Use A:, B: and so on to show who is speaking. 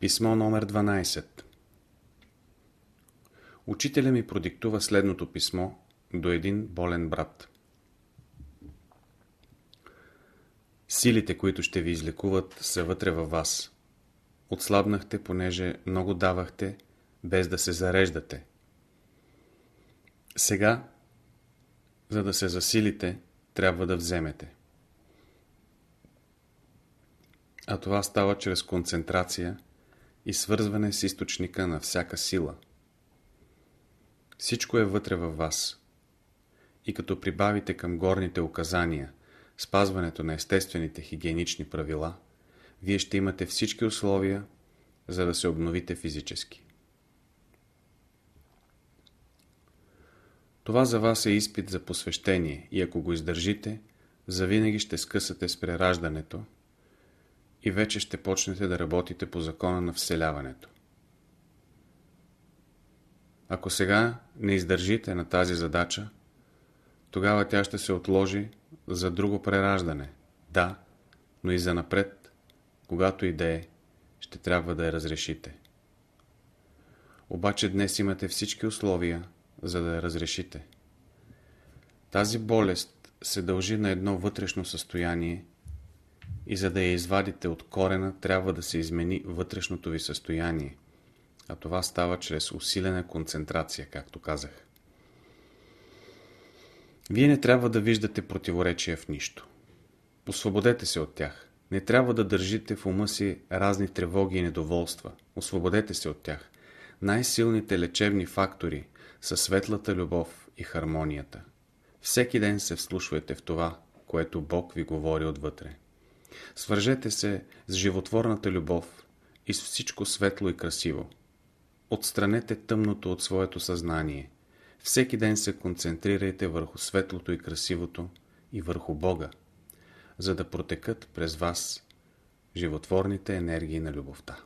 A: Писмо номер 12 Учителя ми продиктува следното писмо до един болен брат. Силите, които ще ви излекуват, са вътре във вас. Отслабнахте, понеже много давахте, без да се зареждате. Сега, за да се засилите, трябва да вземете. А това става чрез концентрация и свързване с източника на всяка сила. Всичко е вътре във вас. И като прибавите към горните указания спазването на естествените хигиенични правила, вие ще имате всички условия, за да се обновите физически. Това за вас е изпит за посвещение и ако го издържите, завинаги ще скъсате с прераждането и вече ще почнете да работите по закона на вселяването. Ако сега не издържите на тази задача, тогава тя ще се отложи за друго прераждане. Да, но и за напред, когато и да е, ще трябва да я разрешите. Обаче днес имате всички условия, за да я разрешите. Тази болест се дължи на едно вътрешно състояние и за да я извадите от корена, трябва да се измени вътрешното ви състояние, а това става чрез усилена концентрация, както казах. Вие не трябва да виждате противоречия в нищо. Освободете се от тях. Не трябва да държите в ума си разни тревоги и недоволства. Освободете се от тях. Най-силните лечебни фактори са светлата любов и хармонията. Всеки ден се вслушвайте в това, което Бог ви говори отвътре. Свържете се с животворната любов и с всичко светло и красиво. Отстранете тъмното от своето съзнание. Всеки ден се концентрирайте върху светлото и красивото и върху Бога, за да протекат през вас животворните енергии на любовта.